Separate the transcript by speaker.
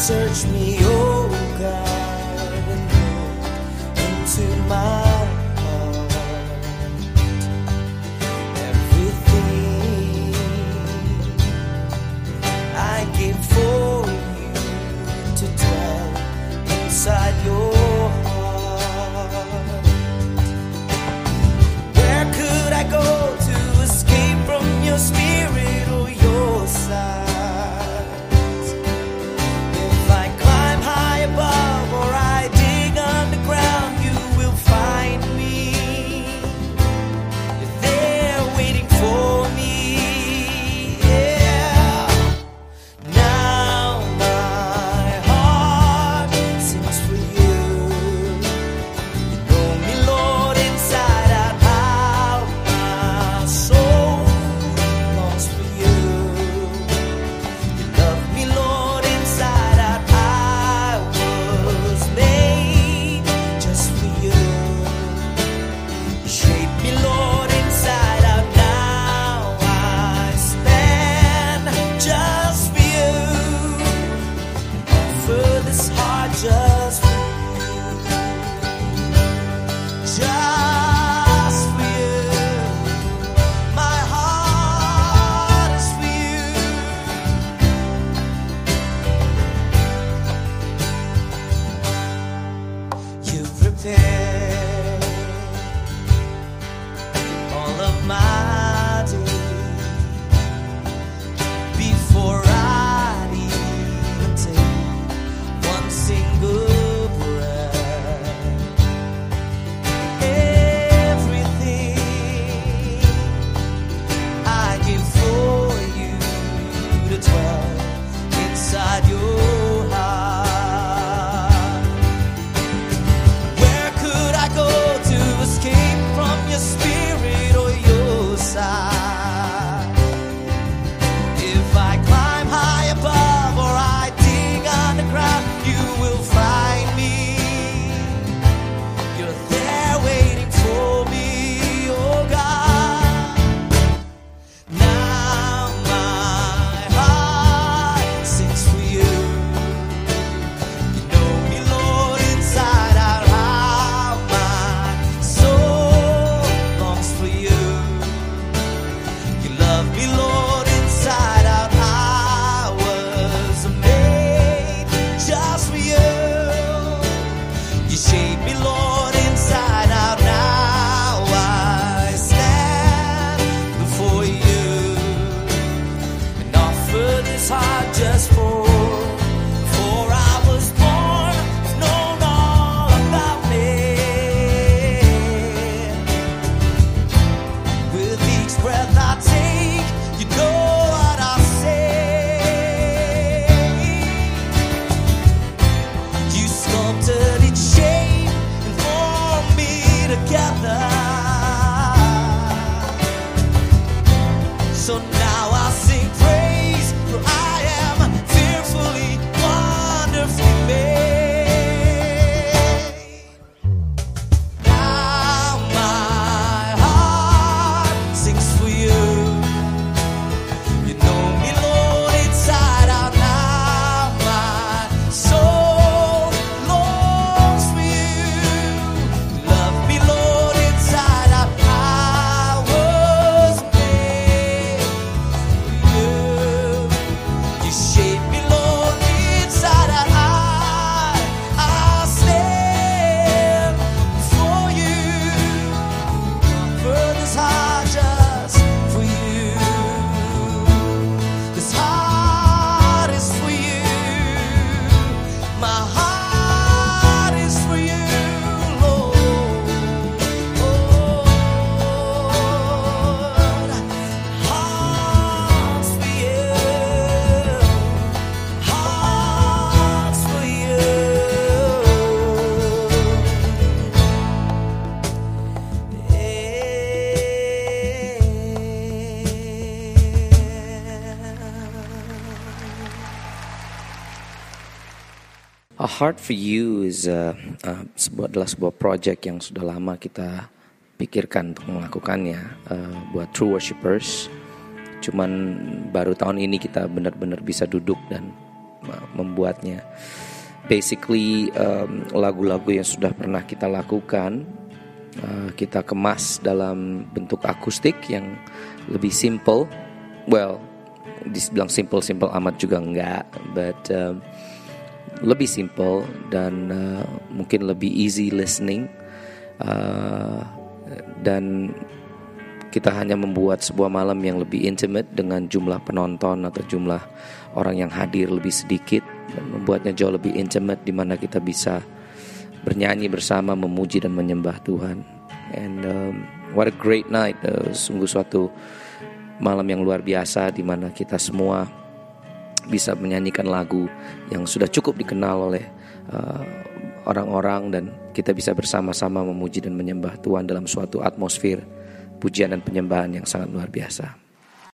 Speaker 1: search me over. of mine.
Speaker 2: A Heart for You is uh, uh, sebuah adalah sebuah project yang sudah lama kita pikirkan untuk melakukannya uh, buat True Worshippers. Cuman baru tahun ini kita benar-benar bisa duduk dan membuatnya. Basically um, lagu-lagu yang sudah pernah kita lakukan uh, kita kemas dalam bentuk akustik yang lebih simple. Well, dibilang simple-simple amat juga enggak, but lebih simple dan uh, mungkin lebih easy listening. Uh, dan kita hanya membuat sebuah malam yang lebih intimate dengan jumlah penonton atau jumlah orang yang hadir lebih sedikit dan membuatnya jauh lebih intimate di mana kita bisa bernyanyi bersama memuji dan menyembah Tuhan. And um, what a great night. Uh, sungguh suatu malam yang luar biasa di mana kita semua bisa menyanyikan lagu yang sudah cukup dikenal oleh uh, orang-orang dan kita bisa bersama-sama memuji dan menyembah Tuhan dalam suatu atmosfer pujian dan penyembahan yang sangat luar biasa.